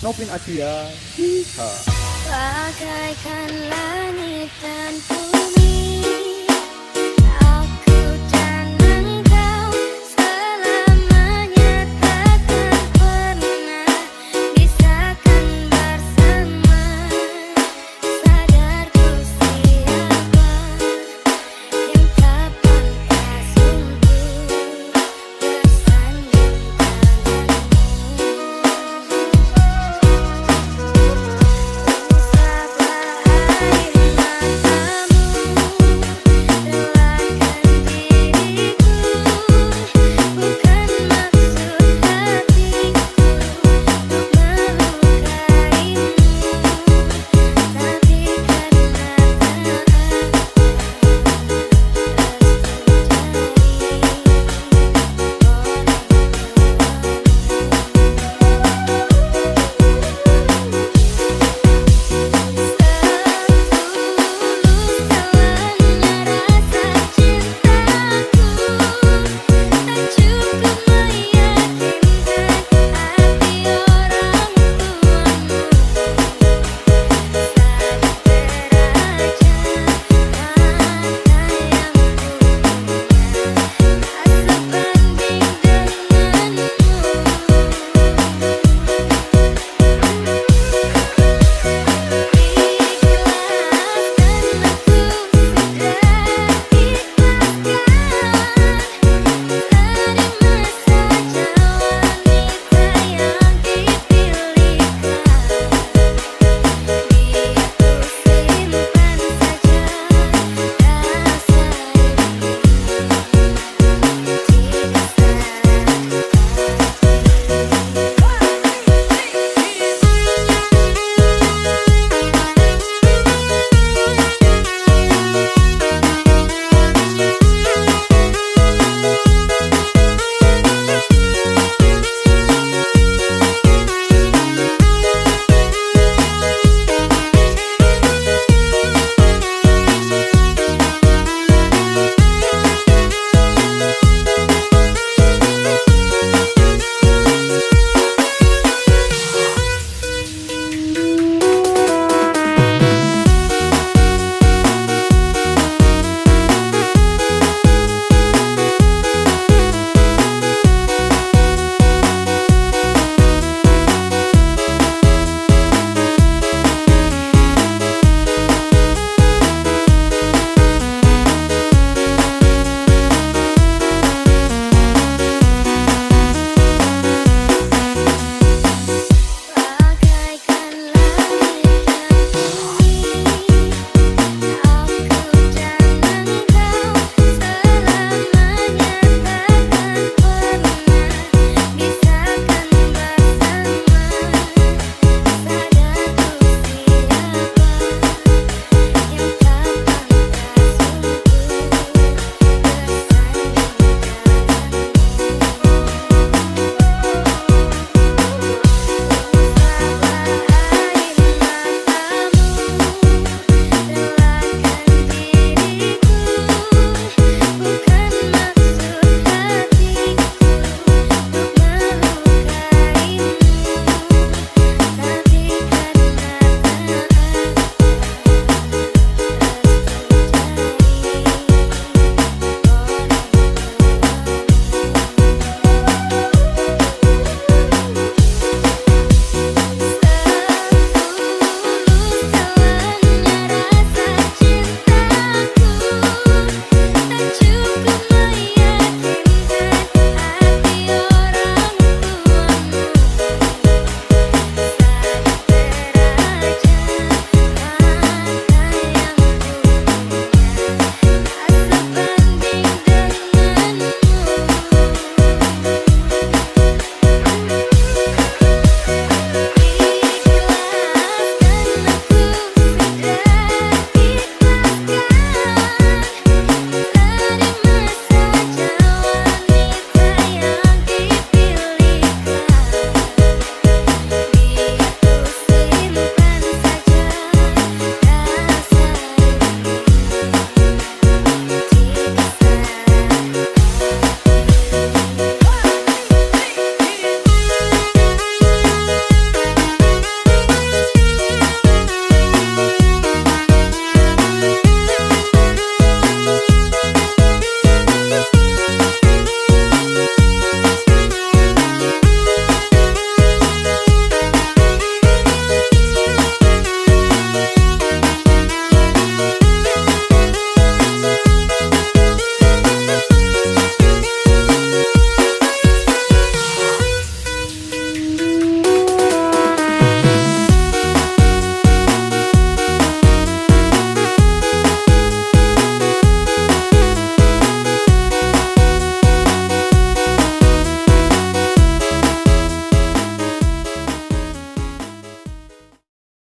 Novin Atia, Hiha. Bagaikan langit dan bumi